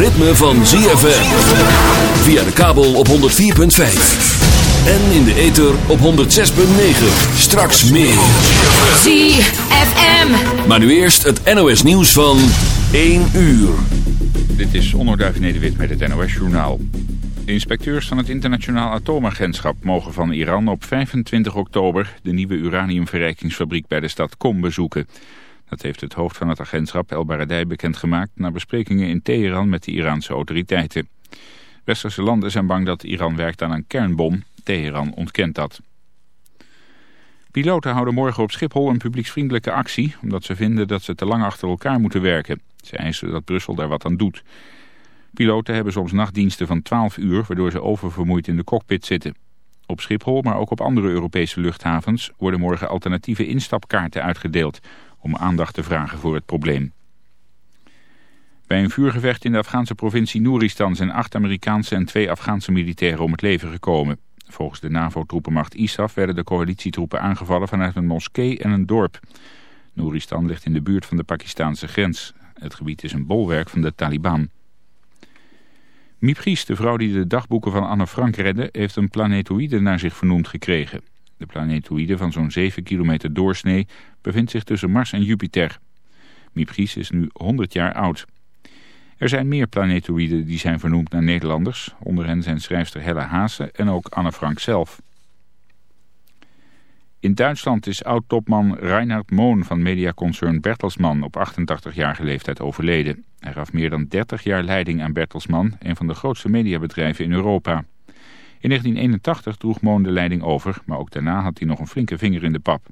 Ritme van ZFM. Via de kabel op 104.5. En in de ether op 106.9. Straks meer. ZFM. Maar nu eerst het NOS nieuws van 1 uur. Dit is Onderduif Nederwit met het NOS Journaal. De inspecteurs van het Internationaal Atoomagentschap mogen van Iran op 25 oktober de nieuwe uraniumverrijkingsfabriek bij de stad Kom bezoeken. Dat heeft het hoofd van het agentschap El Baradei bekendgemaakt... na besprekingen in Teheran met de Iraanse autoriteiten. Westerse landen zijn bang dat Iran werkt aan een kernbom. Teheran ontkent dat. Piloten houden morgen op Schiphol een publieksvriendelijke actie... omdat ze vinden dat ze te lang achter elkaar moeten werken. Ze eisen dat Brussel daar wat aan doet. Piloten hebben soms nachtdiensten van 12 uur... waardoor ze oververmoeid in de cockpit zitten. Op Schiphol, maar ook op andere Europese luchthavens... worden morgen alternatieve instapkaarten uitgedeeld om aandacht te vragen voor het probleem. Bij een vuurgevecht in de Afghaanse provincie Nooristan zijn acht Amerikaanse en twee Afghaanse militairen om het leven gekomen. Volgens de NAVO-troepenmacht ISAF werden de coalitietroepen aangevallen vanuit een moskee en een dorp. Nooristan ligt in de buurt van de Pakistanse grens. Het gebied is een bolwerk van de Taliban. Miep Gies, de vrouw die de dagboeken van Anne Frank redde, heeft een planetoïde naar zich vernoemd gekregen. De planetoïde van zo'n 7 kilometer doorsnee bevindt zich tussen Mars en Jupiter. Miep Gies is nu 100 jaar oud. Er zijn meer planetoïden die zijn vernoemd naar Nederlanders. Onder hen zijn schrijfster Helle Haase en ook Anne Frank zelf. In Duitsland is oud-topman Reinhard Moon van mediaconcern Bertelsmann op 88-jarige leeftijd overleden. Hij gaf meer dan 30 jaar leiding aan Bertelsmann, een van de grootste mediabedrijven in Europa. In 1981 droeg Moon de leiding over, maar ook daarna had hij nog een flinke vinger in de pap.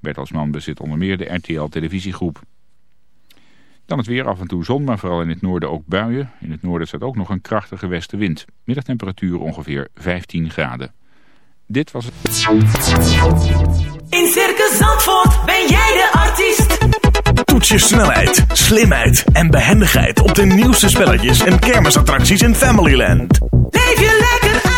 Bertelsmann bezit onder meer de RTL-televisiegroep. Dan het weer af en toe zon, maar vooral in het noorden ook buien. In het noorden staat ook nog een krachtige westenwind. Middagtemperatuur ongeveer 15 graden. Dit was het. In Circus Zandvoort ben jij de artiest. Toets je snelheid, slimheid en behendigheid op de nieuwste spelletjes en kermisattracties in Familyland. Leef je lekker uit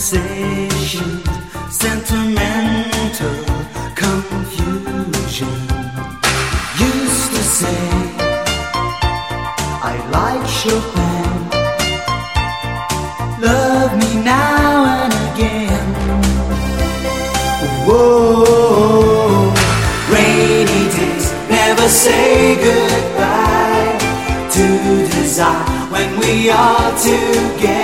Sensation, sentimental confusion. Used to say, I like Chopin, love me now and again. Whoa, rainy days never say goodbye to desire when we are together.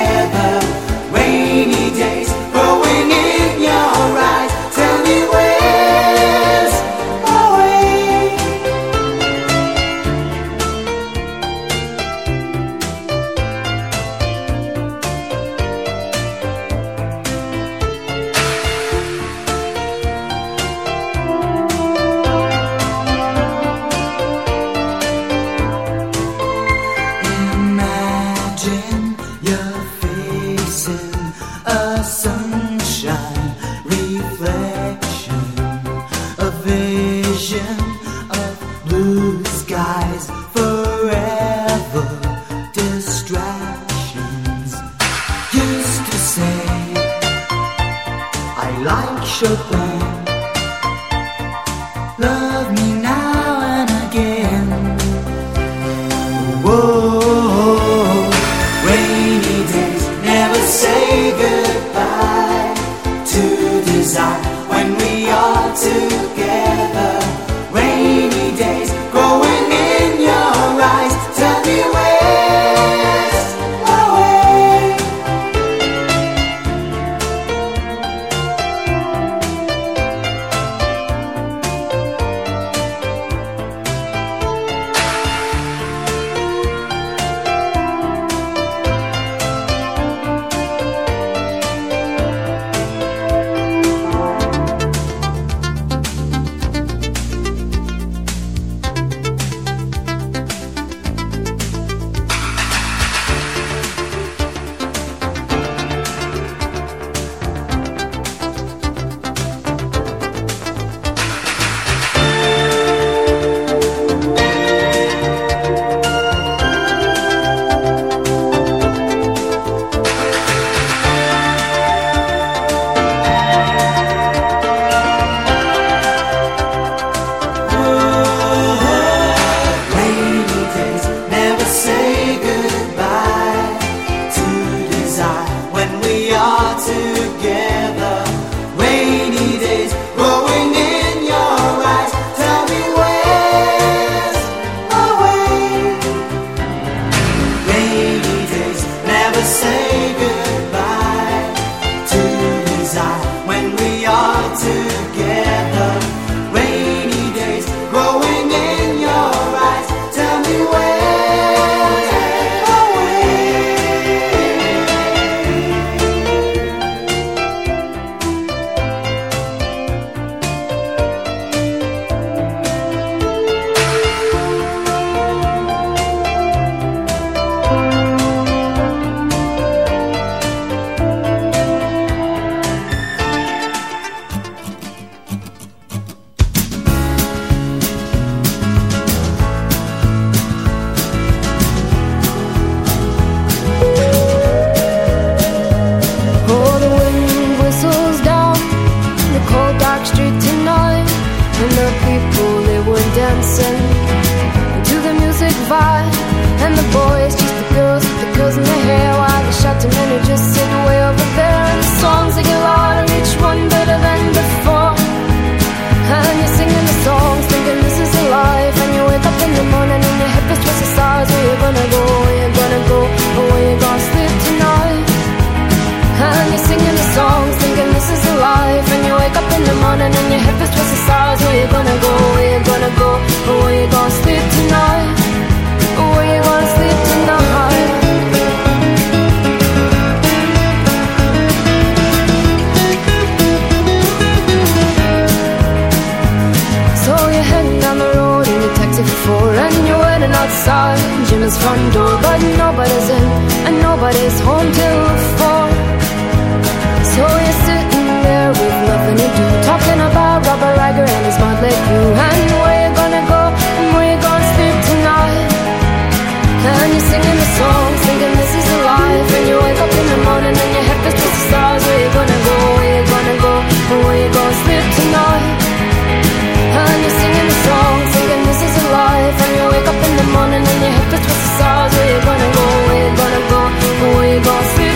Just sit way over there. And the songs they get louder, each one better than before. And you're singing the songs, thinking this is a life. And you wake up in the morning and your hip is twisted sides. Where you gonna go? Where you gonna go? Or where you gonna sleep tonight? And you're singing the songs, thinking this is a life. And you wake up in the morning and your hip is twisted sides. Where you gonna go? Where you gonna go? Jimmy's front door But nobody's in and nobody's home till four. So you're sitting there with nothing to do Talking about Robert Riger and his motley crew. And where you gonna go and where you gonna sleep tonight. And you're singing the song, thinking this is a life. And you wake up in the morning and your head feels just the stars. Where you gonna go, where you gonna go and where you gonna sleep tonight. And you're singing the song, thinking this is a life. And you wake up in the morning and your gonna go, we're gonna go, we gonna feel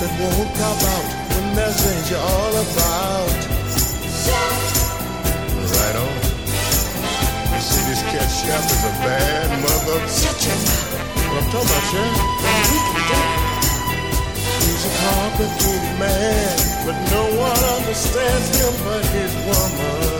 that won't come out when there's danger all about. Right on. You see, this cat chef is a bad mother. Shut your mouth. I'm talking about, Chef. He's a complicated man, but no one understands him but his woman.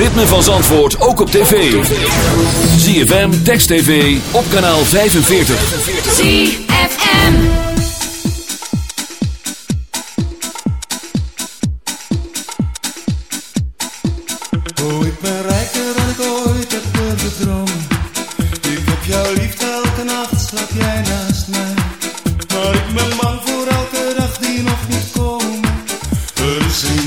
ritme van Zandvoort ook op tv. ZFM, Text TV, op kanaal 45. ZFM. Oh, ik ben rijker dan ik ooit heb dromen. Ik heb jouw liefde elke nacht, slaap jij naast mij. Maar ik ben bang voor elke dag die nog niet komt. Er is een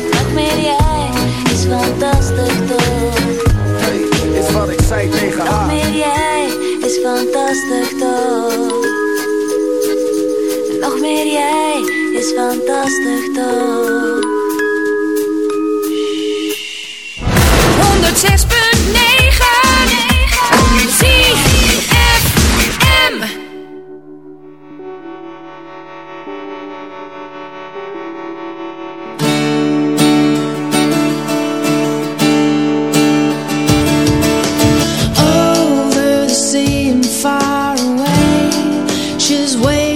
Fantastisch toch. Nog meer jij is fantastisch toch. 106.9 his way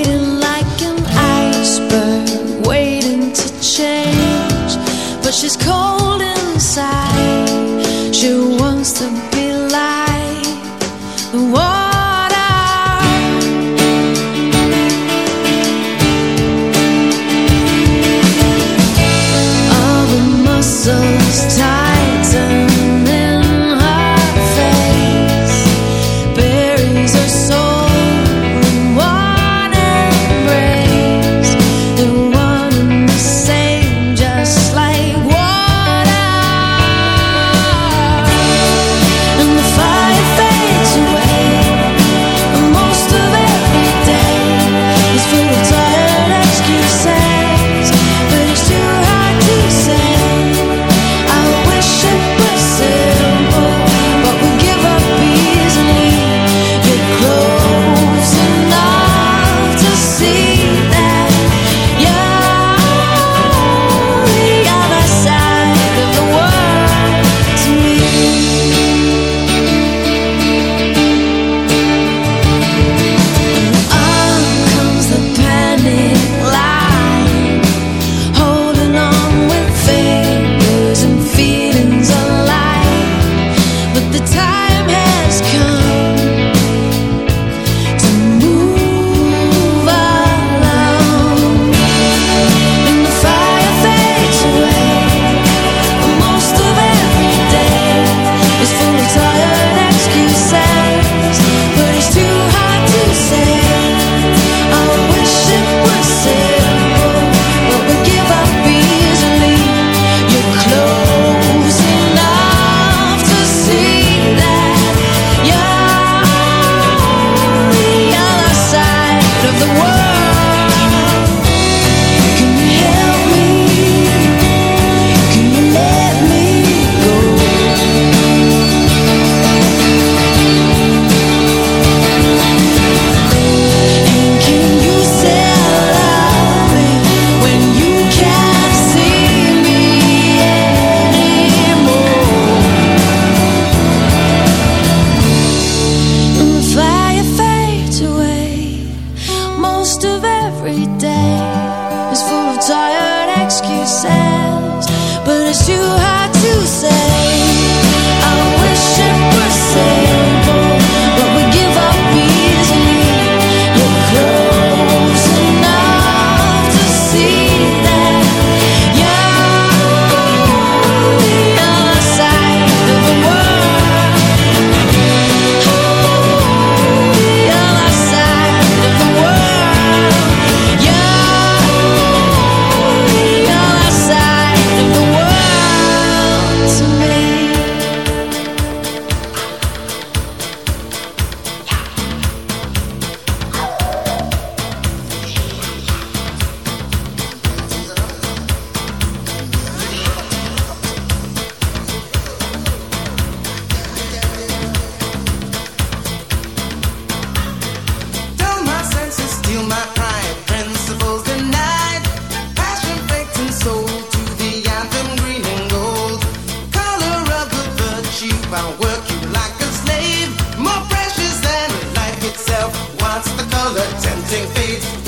dancing feet.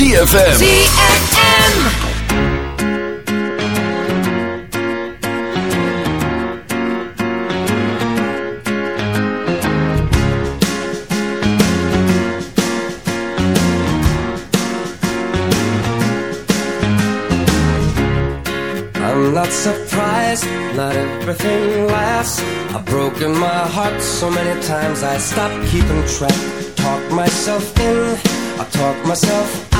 ZFM. ZFM. not surprised, not everything lasts. I've broken my heart so many times I stopped keeping track. Talk myself in, I talk myself out.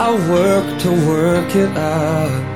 I work to work it out.